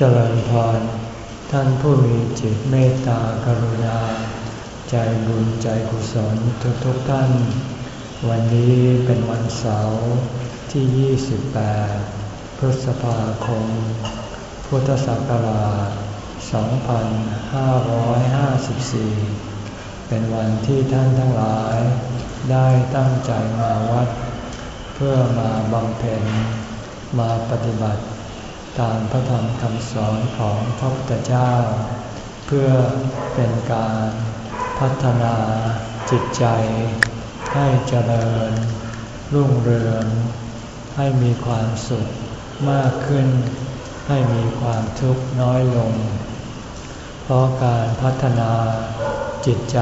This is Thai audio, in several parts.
เจริญพร ท่านผู้มีจิตเมตตากรุณา ใจบุญใจกุศลทุกทุกท่าน วันนี้เป็นวันเสาร์ที่ 28 พฤษภาคม พุทธศักราช 2554 เป็นวันที่ท่านทั้งหลายได้ตั้งใจมาวัด เพื่อมาบำเพ็ญมาปฏิบัติ ตามพระธรรมคำสอนของพระพุทธเจ้า เพื่อเป็นการพัฒนาจิตใจ ให้เจริญ รุ่งเรือง ให้มีความสุขมากขึ้น ให้มีความทุกข์น้อยลง เพราะการพัฒนาจิตใจ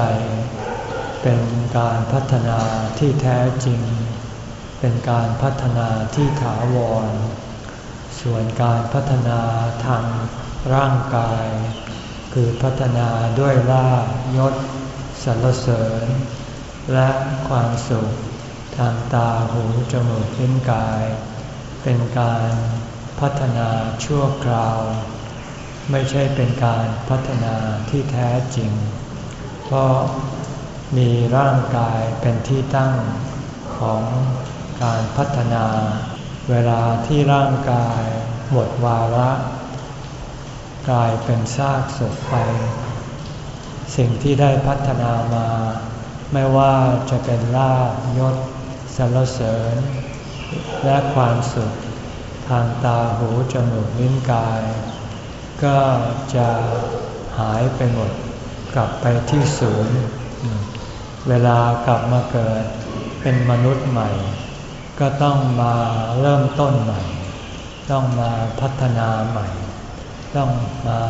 เป็นการพัฒนาที่แท้จริง เป็นการพัฒนาที่ถาวร ส่วนการพัฒนาทางร่างกาย คือพัฒนาด้วยลาบยศสรรเสริญ และความสุข ทางตาหูจมูกลิ้นกาย เป็นการพัฒนาชั่วคราว ไม่ใช่เป็นการพัฒนาที่แท้จริง เพราะมีร่างกายเป็นที่ตั้งของการพัฒนา เวลาที่ร่างกายหมดวาระกลายเป็นซากศพไป สิ่งที่ได้พัฒนามา ไม่ว่าจะเป็นลาบยศสรรเสริญ และความสุขทางตาหูจมูกลิ้นกาย ก็จะหายไปหมดกลับไปที่ศูนย์ เวลากลับมาเกิดเป็นมนุษย์ใหม่ ก็ต้องมาเริ่มต้นใหม่ ต้องมาพัฒนาใหม่ ต้องมา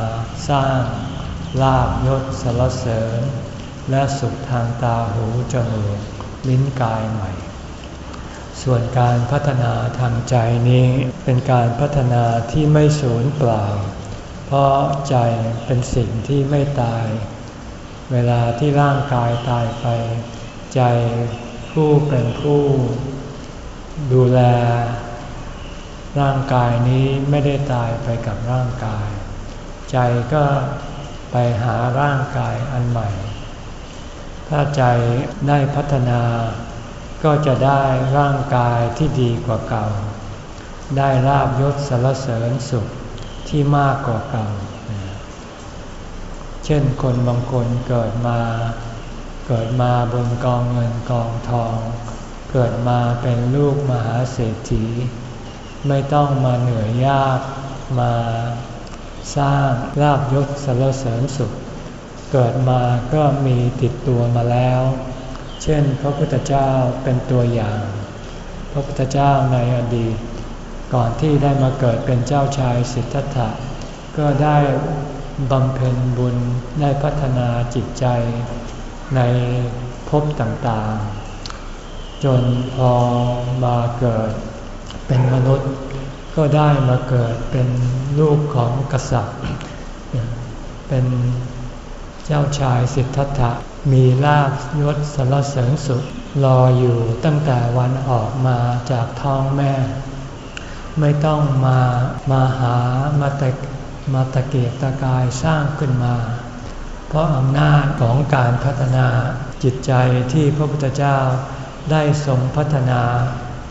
สร้างลาบยศสรรเสริญ และสุขทางตาหูจมูกลิ้นกายใหม่ ส่วนการพัฒนาทางใจนี้เป็นการพัฒนาที่ไม่สูญเปล่า เพราะใจเป็นสิ่งที่ไม่ตาย เวลาที่ร่างกายตายไป ใจผู้เป็นผู้ ดูแลร่างกายนี้ไม่ได้ตายไปกับร่างกาย ใจก็ไปหาร่างกายอันใหม่ ถ้าใจได้พัฒนา ก็จะได้ร่างกายที่ดีกว่าเก่า ได้ลาบยศสารเสริญสุขที่มากกว่าเก่า เช่นคนบางคนเกิดมา เกิดมาบนกองเงินกองทอง เกิดมาเป็นลูกมหาเศรษฐี ไม่ต้องมาเหนื่อยยากมาสร้างลาบยศสรรเสริญสุข เกิดมาก็มีติดตัวมาแล้ว เช่น พระพุทธเจ้าเป็นตัวอย่าง พระพุทธเจ้าในอดีต ก่อนที่ได้มาเกิดเป็นเจ้าชายสิทธัตถะก็ได้บำเพ็ญบุญได้พัฒนาจิตใจในภพต่างๆ จนพอมาเกิดเป็นมนุษย์ ก็ได้มาเกิดเป็นลูกของกษัตริย์ เป็นเจ้าชายสิทธัตถะมีลาภยศสารเสริญสุขรออยู่ตั้งแต่วันออกมาจากท้องแม่ ไม่ต้องมามาหามาตะมาตะเกียกตะกายสร้างขึ้นมา เพราะอำนาจของการพัฒนาจิตใจที่พระพุทธเจ้า ได้ทรงพัฒนา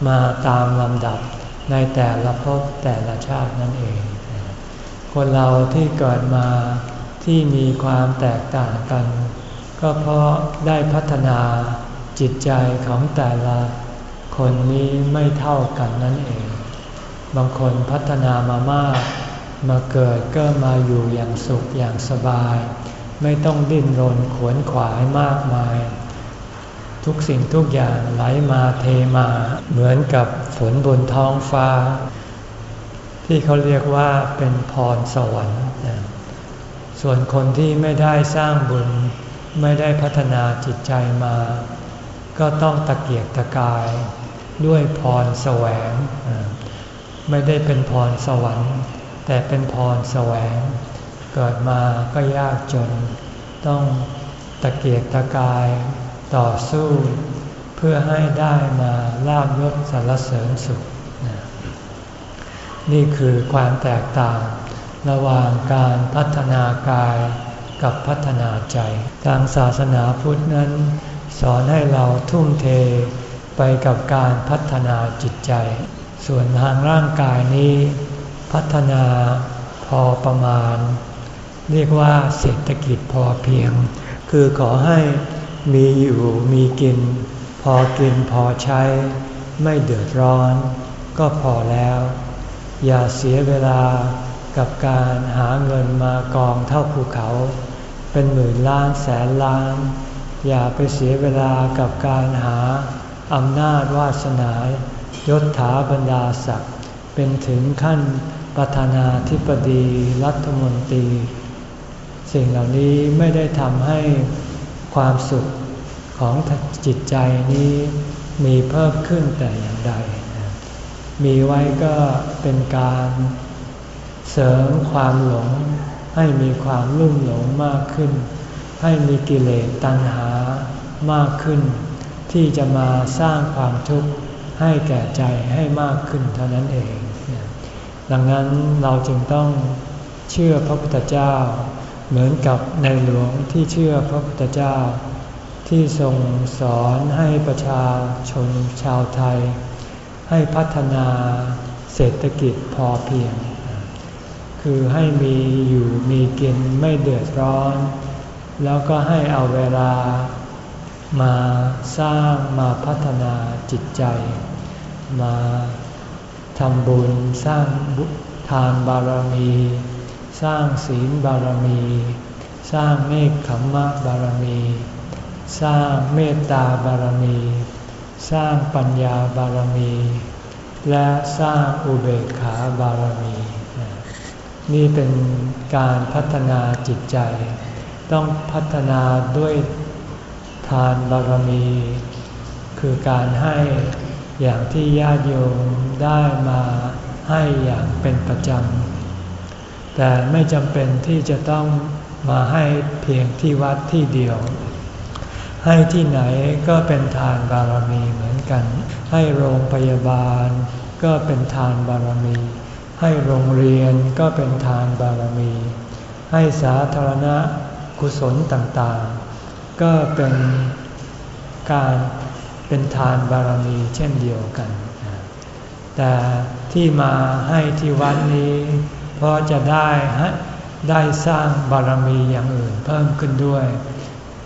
มาตามลำดับในแต่ละภพแต่ละชาตินั่นเอง คนเราที่เกิดมาที่มีความแตกต่างกัน ก็เพราะได้พัฒนาจิตใจของแต่ละคนนี้ไม่เท่ากันนั่นเอง บางคนพัฒนามามาก มาเกิดก็มาอยู่อย่างสุขอย่างสบาย ไม่ต้องดิ้นรนขวนขวายมากมาย ทุกสิ่งทุกอย่างไหลมาเทมา เหมือนกับฝนบนท้องฟ้า ที่เขาเรียกว่าเป็นพรสวรรค์ ส่วนคนที่ไม่ได้สร้างบุญไม่ได้พัฒนาจิตใจมา ก็ต้องตะเกียกตะกายด้วยพรแสวง ไม่ได้เป็นพรสวรรค์ แต่เป็นพรแสวง เกิดมาก็ยากจน ต้องตะเกียกตะกาย ต่อสู้เพื่อให้ได้มาลาบยศสารเสริญสุข นี่คือความแตกต่างระหว่างการพัฒนากายกับพัฒนาใจ ทางศาสนาพุทธนั้น สอนให้เราทุ่มเทไปกับการพัฒนาจิตใจ ส่วนทางร่างกายนี้ พัฒนาพอประมาณ เรียกว่าเศรษฐกิจพอเพียง คือขอให้ มีอยู่มีกิน พอกินพอใช้ ไม่เดือดร้อน ก็พอแล้ว อย่าเสียเวลากับการหาเงินมากองเท่าภูเขา เป็นหมื่นล้านแสนล้าน อย่าไปเสียเวลากับการหาอำนาจวาสนายศถาบรรดาศักดิ์เป็นถึงขั้นประธานาธิบดีรัฐมนตรี สิ่งเหล่านี้ไม่ได้ทำให้ ความสุขของจิตใจนี้มีเพิ่มขึ้นแต่อย่างใด มีไว้ก็เป็นการเสริมความหลง ให้มีความลุ่มหลงมากขึ้น ให้มีกิเลสตัณหามากขึ้น ที่จะมาสร้างความทุกข์ให้แก่ใจให้มากขึ้นเท่านั้นเอง ดังนั้นเราจึงต้องเชื่อพระพุทธเจ้า เหมือนกับในหลวงที่เชื่อพระพุทธเจ้า ที่ทรงสอนให้ประชาชนชาวไทย ให้พัฒนาเศรษฐกิจพอเพียง คือให้มีอยู่มีกินไม่เดือดร้อน แล้วก็ให้เอาเวลามาสร้างมาพัฒนาจิตใจ มาทำบุญสร้างทานบารมี สร้างศีลบารมี สร้างเมฆขมมะบารมี สร้างเมตตาบารมี สร้างปัญญาบารมี และสร้างอุเบกขาบารมี นี่เป็นการพัฒนาจิตใจ ต้องพัฒนาด้วยทานบารมี คือการให้อย่างที่ญาติโยมได้มาให้อย่างเป็นประจำ แต่ไม่จำเป็นที่จะต้องมาให้เพียงที่วัดที่เดียว ให้ที่ไหนก็เป็นทานบารมีเหมือนกัน ให้โรงพยาบาล ก็เป็นทานบารมี ให้โรงเรียนก็เป็นทานบารมี ให้สาธารณะกุศลต่างๆ ก็เป็นการเป็นทานบารมีเช่นเดียวกัน แต่ที่มาให้ที่วัดนี้ ราะจะได้ได้สร้างบารมีอย่างอื่นเพิ่มขึ้นด้วย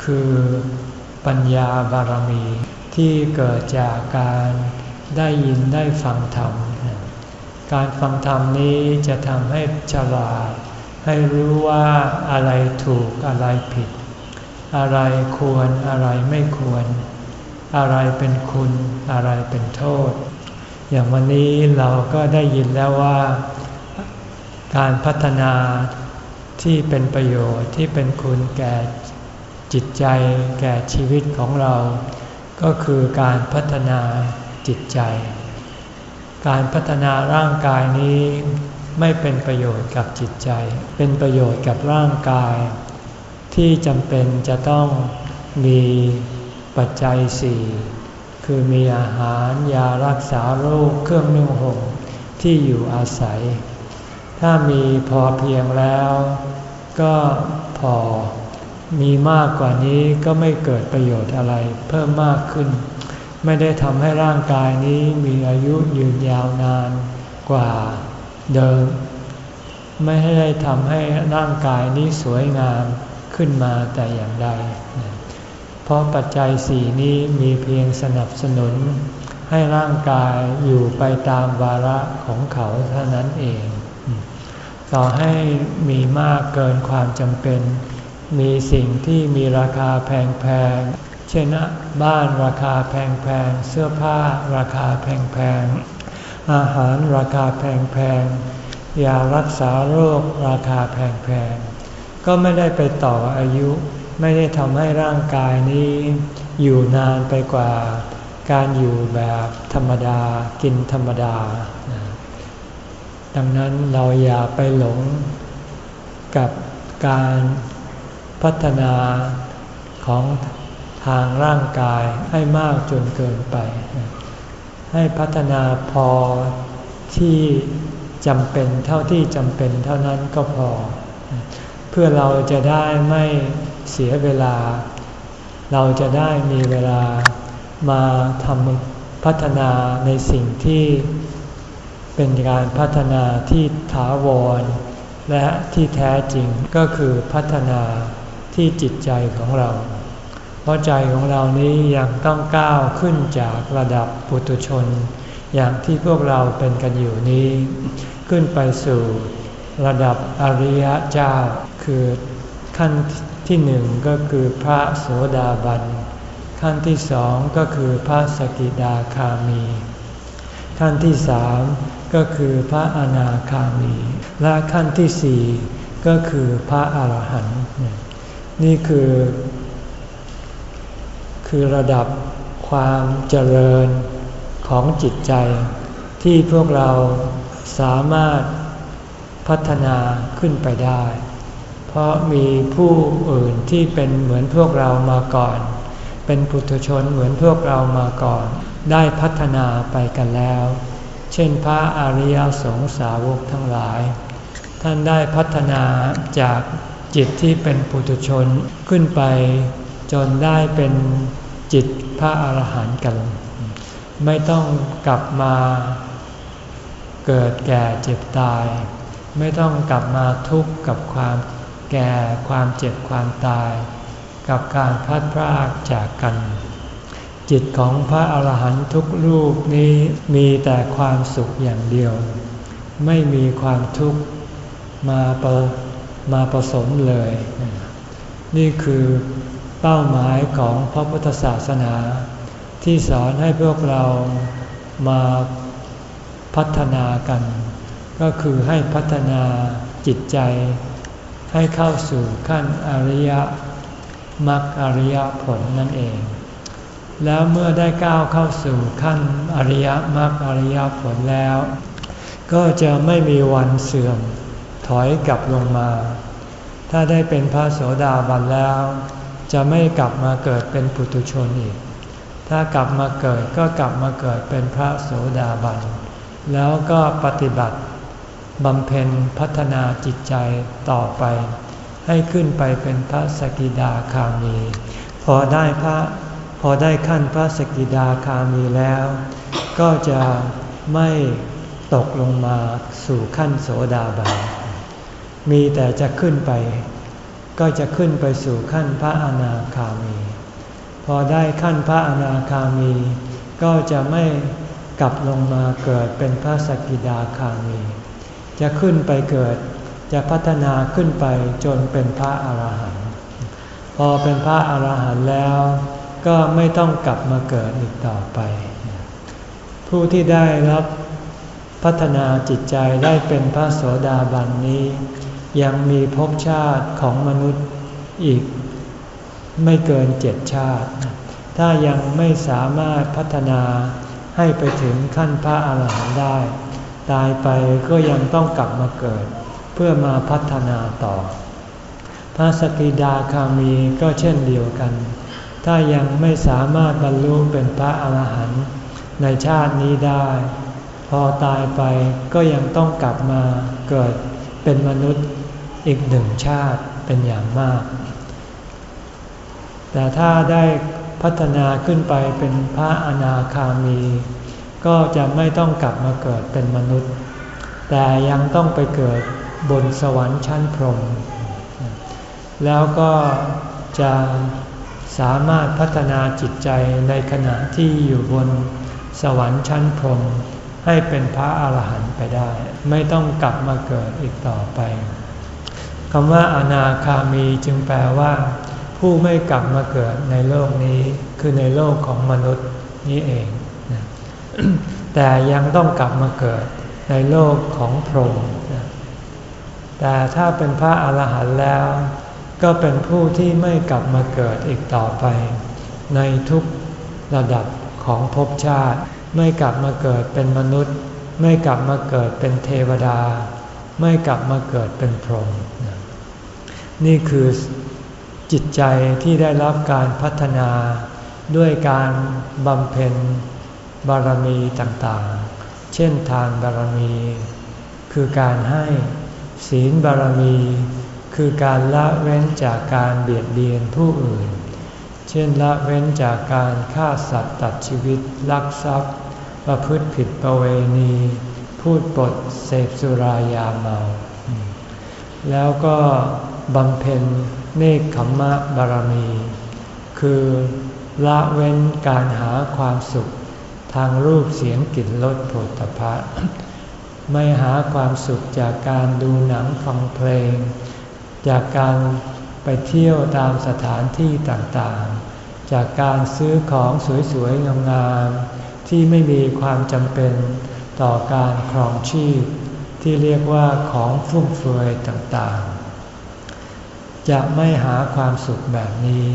คือปัญญาบารมีที่เกิดจากการได้ยินได้ฟังธรรม การฟังธรรมนี้จะทำให้ฉลาด ให้รู้ว่าอะไรถูกอะไรผิด อะไรควรอะไรไม่ควร อะไรเป็นคุณอะไรเป็นโทษ อย่างวันนี้เราก็ได้ยินแล้วว่า การพัฒนาที่เป็นประโยชน์ที่เป็นคุณแก่จิตใจแก่ชีวิตของเรา ก็คือการพัฒนาจิตใจ การพัฒนาร่างกายนี้ไม่เป็นประโยชน์กับจิตใจ เป็นประโยชน์กับร่างกาย ที่จำเป็นจะต้องมีปัจจัยสี่คือมีอาหารยารักษาโรคเครื่องนุ่งห่มที่อยู่อาศัย ถ้ามีพอเพียงแล้ว ก็พอ มีมากกว่านี้ก็ไม่เกิดประโยชน์อะไรเพิ่มมากขึ้น ไม่ได้ทำให้ร่างกายนี้มีอายุยืนยาวนานกว่าเดิม ไม่ได้ทำให้ร่างกายนี้สวยงามขึ้นมาแต่อย่างใด เพราะปัจจัยสี่นี้มีเพียงสนับสนุน ให้ร่างกายอยู่ไปตามวาระของเขาเท่านั้นเอง ต่อให้มีมากเกินความจำเป็น มีสิ่งที่มีราคาแพงๆ เช่นบ้านราคาแพงๆ เสื้อผ้าราคาแพงๆ อาหารราคาแพงๆ ยารักษาโรคราคาแพงๆ ก็ไม่ได้ไปต่ออายุ ไม่ได้ทำให้ร่างกายนี้อยู่นานไปกว่า การอยู่แบบธรรมดากินธรรมดา ดังนั้นเราอย่าไปหลงกับการพัฒนาของทางร่างกายให้มากจนเกินไป ให้พัฒนาพอที่จำเป็นเท่าที่จำเป็นเท่านั้นก็พอ เพื่อเราจะได้ไม่เสียเวลา เราจะได้มีเวลามาทำพัฒนาในสิ่งที่ เป็นการพัฒนาที่ถาวร และที่แท้จริงก็คือพัฒนาที่จิตใจของเรา เพราะใจของเรานี้ยังต้องก้าวขึ้นจากระดับปุถุชน อย่างที่พวกเราเป็นกันอยู่นี้ ขึ้นไปสู่ระดับอริยเจ้า คือขั้นที่หนึ่งก็คือพระโสดาบัน ขั้นที่สองก็คือพระสกิดาคามี ขั้นที่สาม ก็คือพระอนาคามี และขั้นที่สี่ก็คือพระอาหารหันต์นี่คือ คือระดับความเจริญของจิตใจ ที่พวกเราสามารถพัฒนาขึ้นไปได้ เพราะมีผู้อื่นที่เป็นเหมือนพวกเรามาก่อน เป็นปุถุชนเหมือนพวกเรามาก่อน ได้พัฒนาไปกันแล้ว เช่นพระอริยสงสาวกทั้งหลาย ท่านได้พัฒนาจากจิตที่เป็นปุถุชนขึ้นไป จนได้เป็นจิตพระอาหารหันต์กัน ไม่ต้องกลับมาเกิดแก่เจ็บตาย ไม่ต้องกลับมาทุกข์กับความแก่ความเจ็บความตาย กับการพัดพรากจากกัน จิตของพระอาหารหันต์ทุกรูปนี้มีแต่ความสุขอย่างเดียว ไม่มีความทุกข์มาประมาผสมเลย นี่คือเป้าหมายของพระพุทธศาสนา ที่สอนให้พวกเรามาพัฒนากัน ก็คือให้พัฒนาจิตใจ ให้เข้าสู่ขั้นอริยมรรคอริยผลนั่นเอง แล้วเมื่อได้ก้าวเข้าสู่ขั้นอริยมรรคอริยผลแล้ว ก็จะไม่มีวันเสื่อมถอยกลับลงมา ถ้าได้เป็นพระโสดาบันแล้ว จะไม่กลับมาเกิดเป็นปุถุชนอีก ถ้ากลับมาเกิดก็กลับมาเกิดเป็นพระโสดาบัน แล้วก็ปฏิบัติบำเพ็ญพัฒนาจิตใจต่อไป ให้ขึ้นไปเป็นพระสกิดาคามี พอได้พระ พอได้ขั้นพระสกิดาคามีแล้ว ก็จะไม่ตกลงมาสู่ขั้นโสดาบัน มีแต่จะขึ้นไป ก็จะขึ้นไปสู่ขั้นพระอนาคามี พอได้ขั้นพระอนาคามี ก็จะไม่กลับลงมาเกิดเป็นพระสกิดาคามี จะขึ้นไปเกิด จะพัฒนาขึ้นไปจนเป็นพระอาหารหันต์ พอเป็นพระอาหารหันต์แล้ว ก็ไม่ต้องกลับมาเกิดอีกต่อไป ผู้ที่ได้รับพัฒนาจิตใจได้เป็นพระโสดาบันนี้ ยังมีภพชาติของมนุษย์อีก ไม่เกินเจ็ดชาติ ถ้ายังไม่สามารถพัฒนาให้ไปถึงขั้นพระอาหารหันต์ได้ ตายไปก็ยังต้องกลับมาเกิด เพื่อมาพัฒนาต่อ พระสกิดาคามีก็เช่นเดียวกัน ถ้ายังไม่สามารถบรรลุเป็นพระอาหารหันต์ในชาตินี้ได้ พอตายไปก็ยังต้องกลับมาเกิดเป็นมนุษย์อีกหนึ่งชาติเป็นอย่างมาก แต่ถ้าได้พัฒนาขึ้นไปเป็นพระอนาคามี ก็จะไม่ต้องกลับมาเกิดเป็นมนุษย์ แต่ยังต้องไปเกิดบนสวรรค์ชั้นพรหมแล้วก็จะ สามารถพัฒนาจิตใจในขณะที่อยู่บนสวรรค์ชั้นพรหมให้เป็นพระอาหารหันต์ไปได้ ไม่ต้องกลับมาเกิดอีกต่อไปคำว่าอนาคามีจึงแปลว่า ผู้ไม่กลับมาเกิดในโลกนี้คือในโลกของมนุษย์นี้เอง แต่ยังต้องกลับมาเกิดในโลกของพรหมแต่ถ้าเป็นพระอาหารหันต์แล้ว ก็เป็นผู้ที่ไม่กลับมาเกิดอีกต่อไป ในทุกระดับของภพชาติ ไม่กลับมาเกิดเป็นมนุษย์ ไม่กลับมาเกิดเป็นเทวดา ไม่กลับมาเกิดเป็นพรหมนี่คือจิตใจที่ได้รับการพัฒนาด้วยการบำเพ็ญบารมีต่างๆ เช่นทานบารมี คือการให้ศีลบารมี คือการละเว้นจากการเบียดเบียนผู้อื่น เช่นละเว้นจากการฆ่าสัตว์ตัดชีวิต ลักทรัพย์ ประพฤติผิดประเวณี พูดปดเสพสุรายาเมา แล้วก็บำเพ็ญเนคขมมะบารมี คือละเว้นการหาความสุข ทางรูปเสียงกลิ่นรสผลตภะไม่หาความสุขจากการดูหนังฟังเพลง จากการไปเที่ยวตามสถานที่ต่างๆ จากการซื้อของสวยๆ งามๆ ที่ไม่มีความจำเป็นต่อการครองชีพ ที่เรียกว่าของฟุ่มเฟือยต่างๆ จะไม่หาความสุขแบบนี้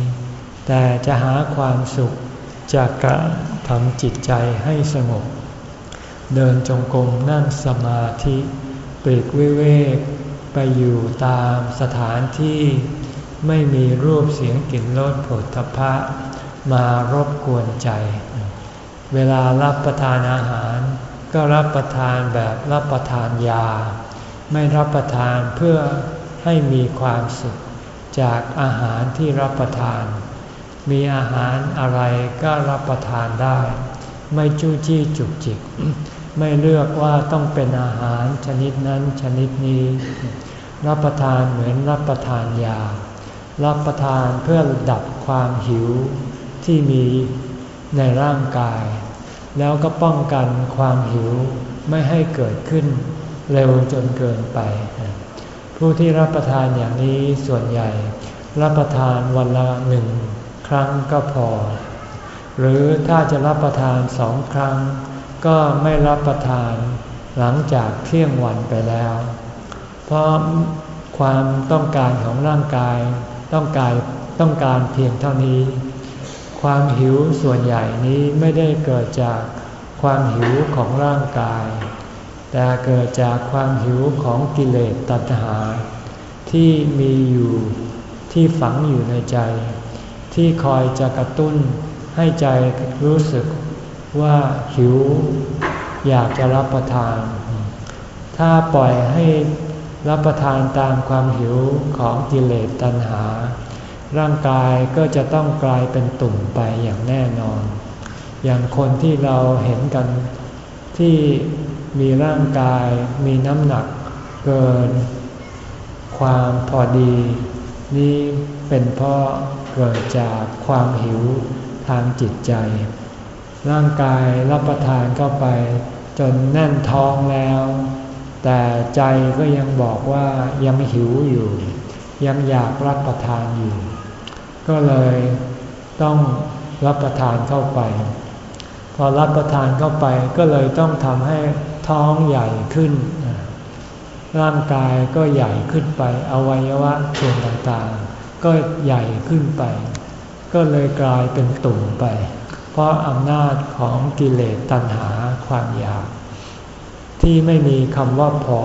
แต่จะหาความสุขจากการทำจิตใจให้สงบ เดินจงกรมนั่งสมาธิปลีกวิเวก ไปอยู่ตามสถานที่ไม่มีรูปเสียงกลิ่นรสผลทพะมารบกวนใจ เวลารับประทานอาหาร ก็รับประทานแบบรับประทานยา ไม่รับประทานเพื่อให้มีความสุขจากอาหารที่รับประทาน มีอาหารอะไรก็รับประทานได้ ไม่จู้จี้จุกจิก ไม่เลือกว่าต้องเป็นอาหารชนิดนั้นชนิดนี้ รับประทานเหมือนรับประทานยา รับประทานเพื่อดับความหิวที่มีในร่างกาย แล้วก็ป้องกันความหิวไม่ให้เกิดขึ้นเร็วจนเกินไป ผู้ที่รับประทานอย่างนี้ส่วนใหญ่ รับประทานวันละหนึ่งครั้งก็พอ หรือถ้าจะรับประทานสองครั้ง ก็ไม่รับประทานหลังจากเที่ยงวันไปแล้ว เพราะความต้องการของร่างกายต้องการต้องการเพียงเท่านี้ ความหิวส่วนใหญ่นี้ไม่ได้เกิดจากความหิวของร่างกาย แต่เกิดจากความหิวของกิเลสตัณหา ที่มีอยู่ที่ฝังอยู่ในใจ ที่คอยจะกระตุ้นให้ใจรู้สึกว่าหิวอยากจะรับประทาน ถ้าปล่อยให้ รับประทานตามความหิวของกิเลสตัณหา ร่างกายก็จะต้องกลายเป็นตุ่มไปอย่างแน่นอน อย่างคนที่เราเห็นกันที่มีร่างกายมีน้ำหนักเกิน ความพอดี นี่เป็นเพราะเกิดจากความหิวทางจิตใจ ร่างกายรับประทานเข้าไปจนแน่นท้องแล้ว แต่ใจก็ยังบอกว่ายังหิวอยู่ ยังอยากรับประทานอยู่ ก็เลยต้องรับประทานเข้าไป พอรับประทานเข้าไปก็เลยต้องทำให้ท้องใหญ่ขึ้น ร่างกายก็ใหญ่ขึ้นไป อวัยวะส่วนต่างๆ ก็ใหญ่ขึ้นไป ก็เลยกลายเป็นตุ่มไป เพราะอำนาจของกิเลสตัณหาความอยาก ที่ไม่มีคำว่าพอ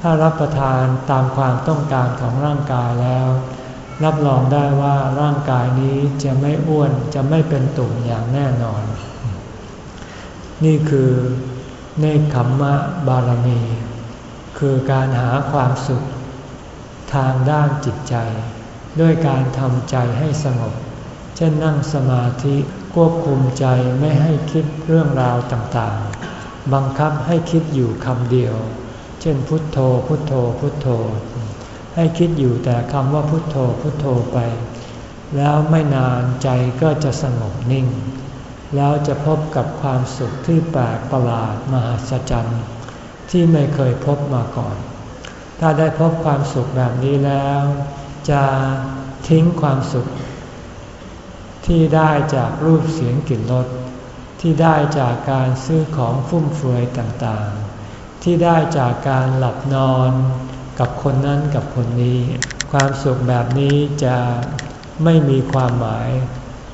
ถ้ารับประทานตามความต้องการของร่างกายแล้ว รับรองได้ว่าร่างกายนี้จะไม่อ้วนจะไม่เป็นตุ่มอย่างแน่นอน นี่คือเนคขมมะบารมี คือการหาความสุข ทางด้านจิตใจ ด้วยการทำใจให้สงบ เช่นนั่งสมาธิควบคุมใจไม่ให้คิดเรื่องราวต่างๆ บังคับให้คิดอยู่คำเดียว เช่นพุทโธ พุทโธ พุทโธ ให้คิดอยู่แต่คำว่าพุทโธ พุทโธไป แล้วไม่นานใจก็จะสงบนิ่ง แล้วจะพบกับความสุขที่แปลกประหลาดมหัศจรรย์ที่ไม่เคยพบมาก่อน ถ้าได้พบความสุขแบบนี้แล้ว จะทิ้งความสุข ที่ได้จากรูปเสียงกลิ่นรส ที่ได้จากการซื้อของฟุ่มเฟือยต่างๆ ที่ได้จากการหลับนอนกับคนนั้นกับคนนี้ ความสุขแบบนี้จะไม่มีความหมาย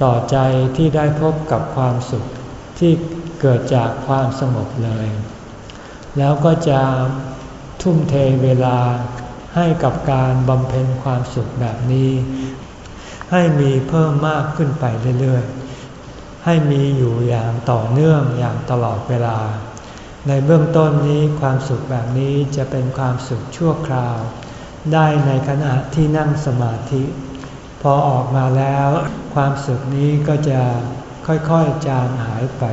ต่อใจที่ได้พบกับความสุขที่เกิดจากความสงบเลย แล้วก็จะทุ่มเทเวลาให้กับการบำเพ็ญความสุขแบบนี้ ให้มีเพิ่มมากขึ้นไปเรื่อยๆ ให้มีอยู่อย่างต่อเนื่องอย่างตลอดเวลา ในเบื้องต้นนี้ความสุขแบบนี้จะเป็นความสุขชั่วคราว ได้ในขณะที่นั่งสมาธิ พอออกมาแล้วความสุขนี้ก็จะค่อยๆจางหายไป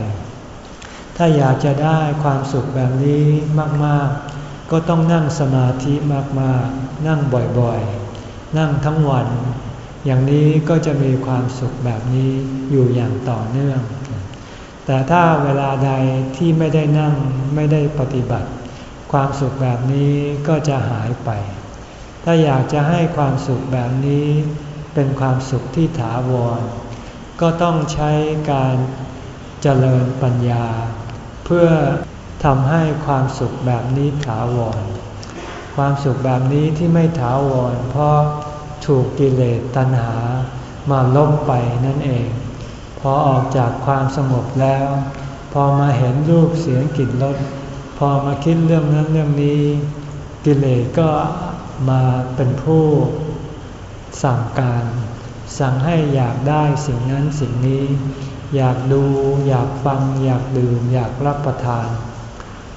ถ้าอยากจะได้ความสุขแบบนี้มากๆ ก็ต้องนั่งสมาธิมากๆ นั่งบ่อยๆ นั่งทั้งวัน อย่างนี้ก็จะมีความสุขแบบนี้อยู่อย่างต่อเนื่อง แต่ถ้าเวลาใดที่ไม่ได้นั่งไม่ได้ปฏิบัติ ความสุขแบบนี้ก็จะหายไป ถ้าอยากจะให้ความสุขแบบนี้เป็นความสุขที่ถาวร ก็ต้องใช้การเจริญปัญญา เพื่อทำให้ความสุขแบบนี้ถาวร ความสุขแบบนี้ที่ไม่ถาวร เพราะ ถูกกิเลสตัณหามาล้มไปนั่นเอง พอออกจากความสงบแล้ว พอมาเห็นรูปเสียงกลิ่นรสพอมาคิดเรื่องนั้นเรื่องนี้ กิเลสก็มาเป็นผู้สั่งการ สั่งให้อยากได้สิ่งนั้นสิ่งนี้ อยากดู อยากฟัง อยากดื่ม อยากรับประทาน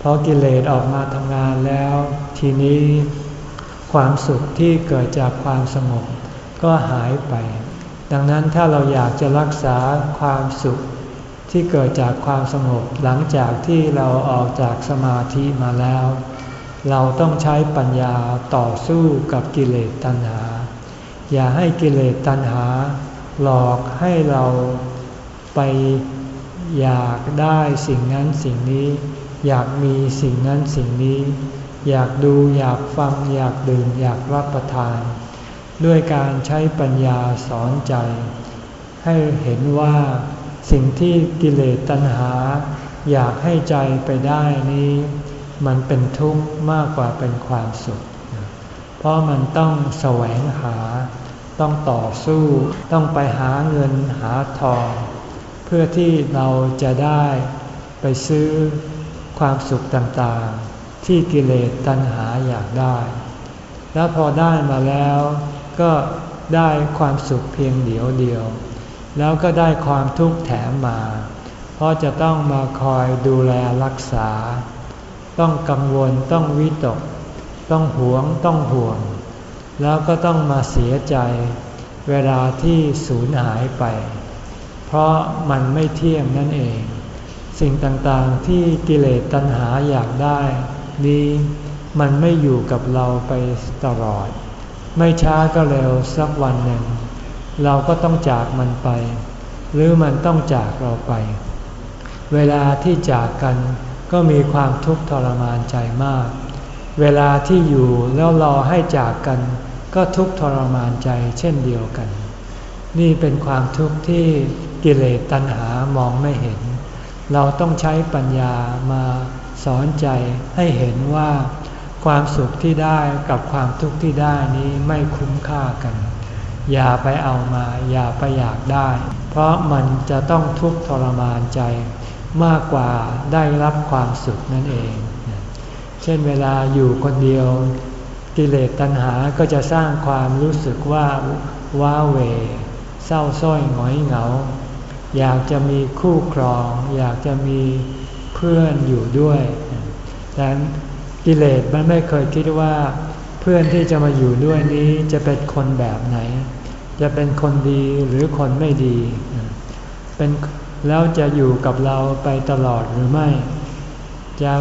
พอกิเลสออกมาทำงานแล้ว ทีนี้ ความสุขที่เกิดจากความสงบก็หายไป ดังนั้นถ้าเราอยากจะรักษาความสุขที่เกิดจากความสงบหลังจากที่เราออกจากสมาธิมาแล้ว เราต้องใช้ปัญญาต่อสู้กับกิเลสตัณหา อย่าให้กิเลสตัณหา หลอกให้เราไปอยากได้สิ่งนั้นสิ่งนี้ อยากมีสิ่งนั้นสิ่งนี้ อยากดูอยากฟังอยากดื่มอยากรับประทาน ด้วยการใช้ปัญญาสอนใจ ให้เห็นว่าสิ่งที่กิเลสตัณหา อยากให้ใจไปได้นี้ มันเป็นทุกข์มากกว่าเป็นความสุข เพราะมันต้องแสวงหา ต้องต่อสู้ ต้องไปหาเงินหาทอง เพื่อที่เราจะได้ไปซื้อความสุขต่างๆ ที่กิเลสตัณหาอยากได้ แล้วพอได้มาแล้วก็ได้ความสุขเพียงเดียวเดียว แล้วก็ได้ความทุกข์แถมมา เพราะจะต้องมาคอยดูแลรักษา ต้องกังวลต้องวิตก ต้องหวงต้องห่วง แล้วก็ต้องมาเสียใจ เวลาที่สูญหายไป เพราะมันไม่เที่ยงนั่นเอง สิ่งต่างๆที่กิเลสตัณหาอยากได้ นี้มันไม่อยู่กับเราไปตลอด ไม่ช้าก็เร็วสักวันหนึ่ง เราก็ต้องจากมันไป หรือมันต้องจากเราไป เวลาที่จากกันก็มีความทุกข์ทรมานใจมาก เวลาที่อยู่แล้วรอให้จากกัน ก็ทุกข์ทรมานใจเช่นเดียวกัน นี่เป็นความทุกข์ที่กิเลสตัณหามองไม่เห็น เราต้องใช้ปัญญามา สอนใจให้เห็นว่าความสุขที่ได้กับความทุกข์ที่ได้นี้ไม่คุ้มค่ากัน อย่าไปเอามา อย่าไปอยากได้ เพราะมันจะต้องทุกข์ทรมานใจ มากกว่าได้รับความสุขนั่นเอง เช่นเวลาอยู่คนเดียว กิเลสตัณหาก็จะสร้างความรู้สึกว่าว้าเว เศร้าส้อยหงอยเหงา อยากจะมีคู่ครอง อยากจะมี พื่อนอยู่ด้วย แต่กิเลสมันไม่เคยคิดว่า เพื่อนที่จะมาอยู่ด้วยนี้จะเป็นคนแบบไหน จะเป็นคนดีหรือคนไม่ดี เป็นแล้วจะอยู่กับเราไปตลอดหรือไม่ จะ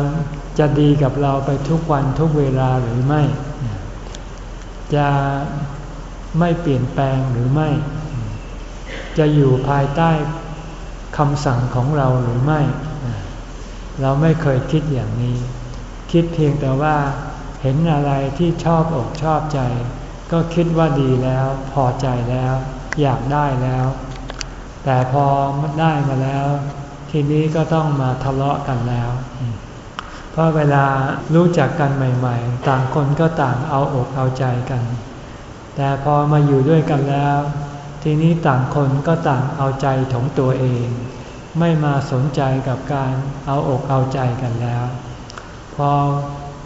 จะดีกับเราไปทุกวันทุกเวลาหรือไม่ จะไม่เปลี่ยนแปลงหรือไม่ จะอยู่ภายใต้คำสั่งของเราหรือไม่ เราไม่เคยคิดอย่างนี้ คิดเพียงแต่ว่าเห็นอะไรที่ชอบอกชอบใจ ก็คิดว่าดีแล้ว พอใจแล้ว อยากได้แล้ว แต่พอได้มาแล้ว ทีนี้ก็ต้องมาทะเลาะกันแล้ว เพราะเวลารู้จักกันใหม่ ๆ ต่างคนก็ต่างเอาอกเอาใจกัน แต่พอมาอยู่ด้วยกันแล้ว ทีนี้ต่างคนก็ต่างเอาใจของตัวเอง ไม่มาสนใจกับการเอาอกเอาใจกันแล้ว พอ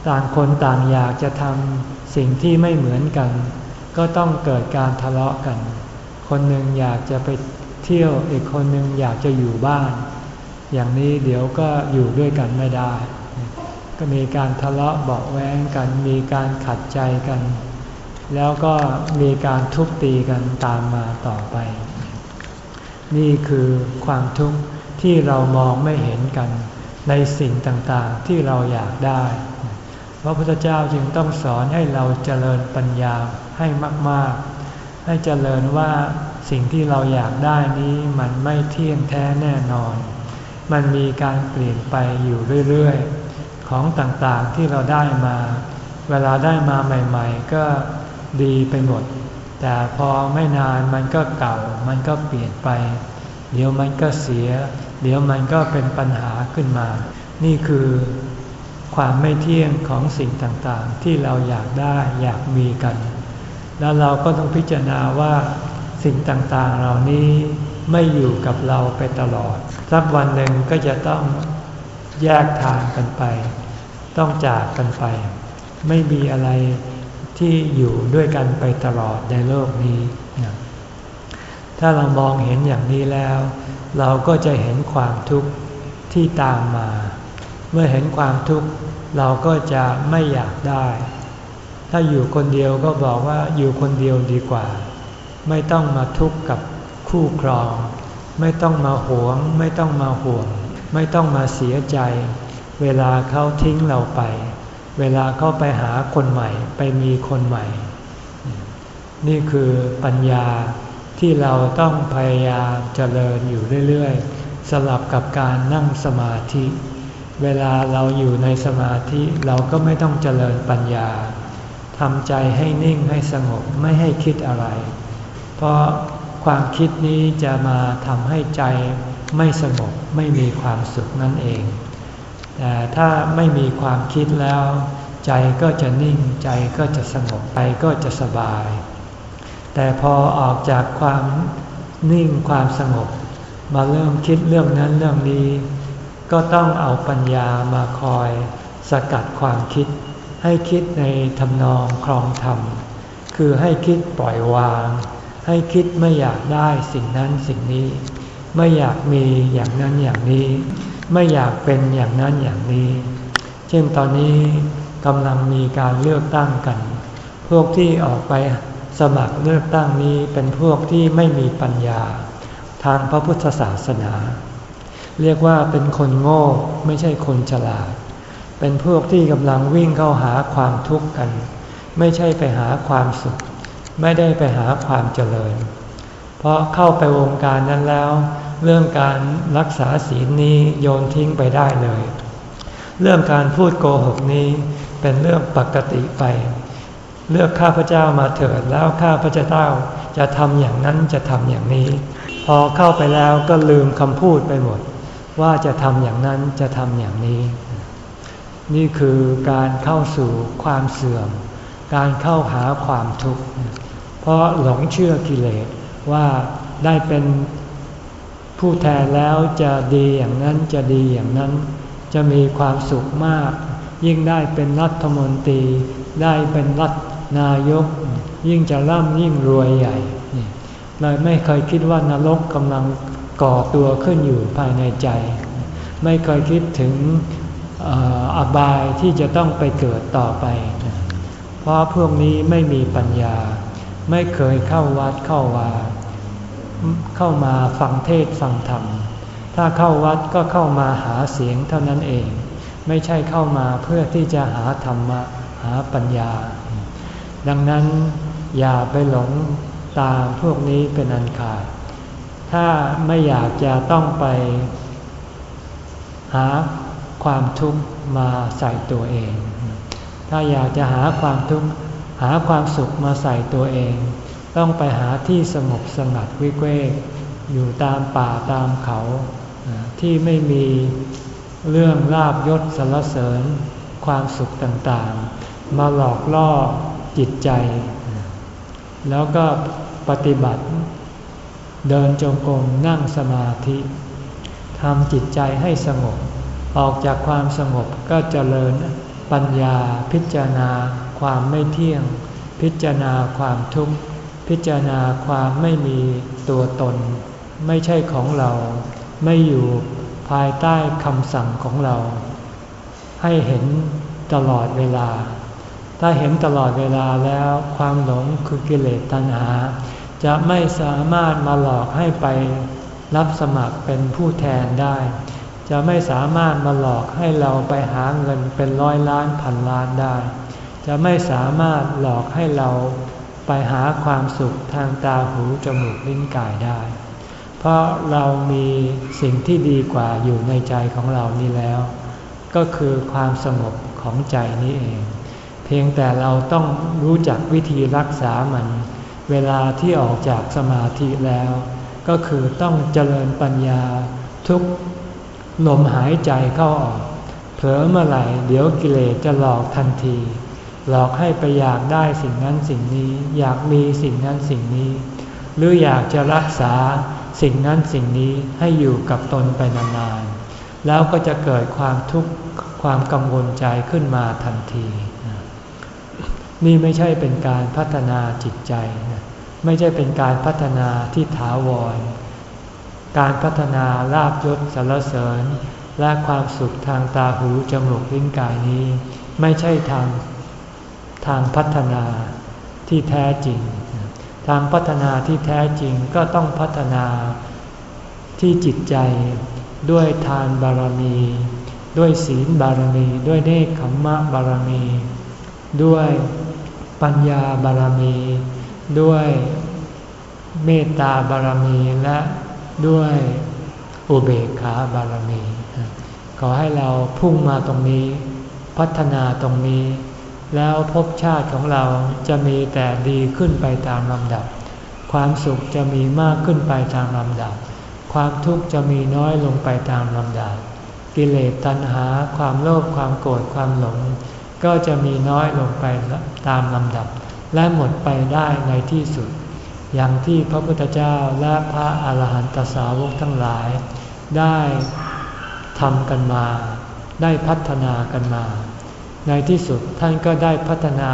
ต่างคนต่างอยากจะทำสิ่งที่ไม่เหมือนกัน ก็ต้องเกิดการทะเลาะกัน คนหนึ่งอยากจะไปเที่ยวอีกคนหนึ่งอยากจะอยู่บ้าน อย่างนี้เดี๋ยวก็อยู่ด้วยกันไม่ได้ ก็มีการทะเลาะเบาแวงกัน มีการขัดใจกัน แล้วก็มีการทุบตีกันตามมาต่อไป นี่คือความทุกข์ที่เรามองไม่เห็นกัน ในสิ่งต่างๆที่เราอยากได้ พระพุทธเจ้าจึงต้องสอนให้เราเจริญปัญญาให้มากๆ ให้เจริญว่าสิ่งที่เราอยากได้นี้มันไม่เที่ยงแท้แน่นอน มันมีการเปลี่ยนไปอยู่เรื่อยๆ ของต่างๆที่เราได้มา เวลาได้มาใหม่ ๆ ก็ดีไปหมด แต่พอไม่นานมันก็เก่า มันก็เปลี่ยนไป เดี๋ยวมันก็เสีย เดี๋ยวมันก็เป็นปัญหาขึ้นมา นี่คือความไม่เที่ยงของสิ่งต่างๆ ที่เราอยากได้อยากมีกัน แล้วเราก็ต้องพิจารณาว่าสิ่งต่างๆเหล่านี้ไม่อยู่กับเราไปตลอด สักวันหนึ่งก็จะต้องแยกทางกันไป ต้องจากกันไป ไม่มีอะไร ที่อยู่ด้วยกันไปตลอดในโลกนี้ ถ้าเรามองเห็นอย่างนี้แล้ว เราก็จะเห็นความทุกข์ที่ตามมา เมื่อเห็นความทุกข์เราก็จะไม่อยากได้ ถ้าอยู่คนเดียวก็บอกว่าอยู่คนเดียวดีกว่า ไม่ต้องมาทุกข์กับคู่ครอง ไม่ต้องมาหวง ไม่ต้องมาห่วง ไม่ต้องมาเสียใจ เวลาเขาทิ้งเราไป เวลาเขาไปหาคนใหม่ ไปมีคนใหม่ นี่คือปัญญาที่เราต้องพยายามเจริญอยู่เรื่อยๆ สลับกับการนั่งสมาธิ เวลาเราอยู่ในสมาธิเราก็ไม่ต้องเจริญปัญญาทำใจให้นิ่งให้สงบไม่ให้คิดอะไร เพราะความคิดนี้จะมาทำให้ใจไม่สงบไม่มีความสุขนั่นเอง แต่ถ้าไม่มีความคิดแล้ว ใจก็จะนิ่งใจก็จะสงบใจก็จะสบาย แต่พอออกจากความนิ่งความสงบ มาเริ่มคิดเรื่องนั้นเรื่องนี้ ก็ต้องเอาปัญญามาคอยสกัดความคิด ให้คิดในทำนองครองธรรม คือให้คิดปล่อยวาง ให้คิดไม่อยากได้สิ่งนั้นสิ่งนี้ ไม่อยากมีอย่างนั้นอย่างนี้ ไม่อยากเป็นอย่างนั้นอย่างนี้ เช่นตอนนี้กำลังมีการเลือกตั้งกัน พวกที่ออกไปสมัครเลือกตั้งนี้เป็นพวกที่ไม่มีปัญญา ทางพระพุทธศาสนา เรียกว่าเป็นคนโง่ไม่ใช่คนฉลาด เป็นพวกที่กำลังวิ่งเข้าหาความทุกข์กัน ไม่ใช่ไปหาความสุข ไม่ได้ไปหาความเจริญ เพราะเข้าไปวงการนั้นแล้ว เรื่องการรักษาศีลนี้โยนทิ้งไปได้เลย เรื่องการพูดโกหกนี้เป็นเรื่องปกติไป เลือกข้าพเจ้ามาเถิดแล้วข้าพเจ้าจะทำอย่างนั้นจะทำอย่างนี้ พอเข้าไปแล้วก็ลืมคำพูดไปหมด ว่าจะทำอย่างนั้นจะทำอย่างนี้ นี่คือการเข้าสู่ความเสื่อม การเข้าหาความทุกข์เพราะหลงเชื่อกิเลสว่าได้เป็น ผู้แทนแล้วจะดีอย่างนั้นจะดีอย่างนั้น จะมีความสุขมาก ยิ่งได้เป็นรัฐมนตรี ได้เป็นรัฐนายก ยิ่งจะร่ำยิ่งรวยใหญ่เลยไม่เคยคิดว่านรกกำลังก่อตัวขึ้นอยู่ภายในใจ ไม่เคยคิดถึงอบายที่จะต้องไปเกิดต่อไป เพราะพวกนี้ไม่มีปัญญา ไม่เคยเข้าวัดเข้าวา เข้ามาฟังเทศฟังธรรม ถ้าเข้าวัดก็เข้ามาหาเสียงเท่านั้นเอง ไม่ใช่เข้ามาเพื่อที่จะหาธรรมะหาปัญญา ดังนั้นอย่าไปหลงตามพวกนี้เป็นอันขาด ถ้าไม่อยากจะต้องไป หาความทุกข์มาใส่ตัวเอง ถ้าอยากจะหาความทุกข์หาความสุขมาใส่ตัวเอง ต้องไปหาที่สงบสงัดวิเวกอยู่ตามป่าตามเขาที่ไม่มีเรื่องลาบยศสรรเสริญความสุขต่างๆ มาหลอกล่อจิตใจ แล้วก็ปฏิบัติ เดินจงกรมนั่งสมาธิทำจิตใจให้สงบ ออกจากความสงบก็เจริญปัญญาพิจารณาความไม่เที่ยง พิจารณาความทุกข์ พิจารณาความไม่มีตัวตน ไม่ใช่ของเรา ไม่อยู่ภายใต้คำสั่งของเรา ให้เห็นตลอดเวลา ถ้าเห็นตลอดเวลาแล้วความหลงคือกิเลสตัณหา จะไม่สามารถมาหลอกให้ไปรับสมัครเป็นผู้แทนได้ จะไม่สามารถมาหลอกให้เราไปหาเงินเป็นร้อยล้านพันล้านได้ จะไม่สามารถหลอกให้เรา ไปหาความสุขทางตาหูจมูกลิ้นกายได้ เพราะเรามีสิ่งที่ดีกว่าอยู่ในใจของเรานี่แล้ว ก็คือความสงบของใจนี้เอง เพียงแต่เราต้องรู้จักวิธีรักษามัน เวลาที่ออกจากสมาธิแล้ว ก็คือต้องเจริญปัญญาทุกลมหายใจเข้าออก เผลอเมื่อไหร่เดี๋ยวกิเลสจะหลอกทันที หลอกให้ไปอยากได้สิ่งนั้นสิ่งนี้ อยากมีสิ่งนั้นสิ่งนี้ หรืออยากจะรักษาสิ่งนั้นสิ่งนี้ให้อยู่กับตนไปนานๆ แล้วก็จะเกิดความทุกข์ความกังวลใจขึ้นมาทันที นี่ไม่ใช่เป็นการพัฒนาจิตใจ ไม่ใช่เป็นการพัฒนาที่ถาวร การพัฒนาลาบยศสารเสริญ และความสุขทางตาหูจมูกลิ้นกายนี้ ไม่ใช่ทาง ทางพัฒนาที่แท้จริง ทางพัฒนาที่แท้จริงก็ต้องพัฒนาที่จิตใจด้วยทานบารมี ด้วยศีลบารมี ด้วยเนคขมมะบารมี ด้วยปัญญาบารมี ด้วยเมตตาบารมีและด้วยอุเบกขาบารมี ขอให้เราพุ่งมาตรงนี้ พัฒนาตรงนี้ แล้วภพชาติของเราจะมีแต่ดีขึ้นไปตามลำดับ ความสุขจะมีมากขึ้นไปตามลำดับ ความทุกข์จะมีน้อยลงไปตามลำดับ กิเลสตัณหา ความโลภความโกรธความหลง ก็จะมีน้อยลงไปตามลำดับ และหมดไปได้ในที่สุด อย่างที่พระพุทธเจ้าและพระอาหารหันตสาวกทั้งหลาย ได้ทำกันมา ได้พัฒนากันมา ในที่สุดท่านก็ได้พัฒนา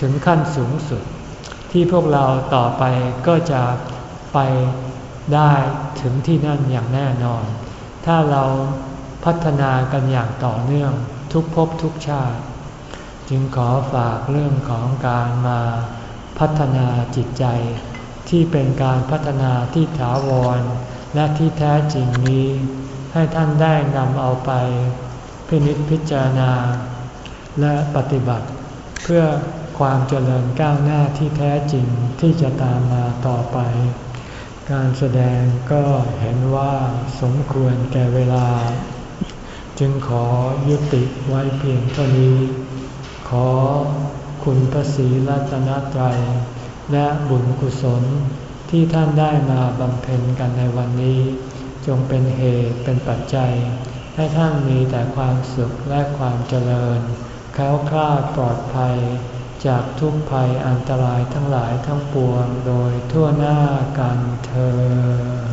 ถึงขั้นสูงสุด ที่พวกเราต่อไปก็จะไปได้ถึงที่นั่นอย่างแน่นอน ถ้าเราพัฒนากันอย่างต่อเนื่องทุกภพทุกชาติ จึงขอฝากเรื่องของการมาพัฒนาจิตใจ ที่เป็นการพัฒนาที่ถาวร และที่แท้จริงนี้ ให้ท่านได้นำเอาไปพินิจพิจารณา และปฏิบัติเพื่อความเจริญก้าวหน้าที่แท้จริงที่จะตามมาต่อไป การแสดงก็เห็นว่าสมควรแก่เวลา จึงขอยุติไว้เพียงเท่านี้ ขอคุณพระศรีรัตนตรัยและบุญกุศลที่ท่านได้มาบำเพ็ญกันในวันนี้ จงเป็นเหตุเป็นปัจจัย ให้ท่านมีแต่ความสุขและความเจริญ แค้วคลาดปลอดภัย จากทุกภัยอันตรายทั้งหลายทั้งปวงโดยทั่วหน้ากันเธอ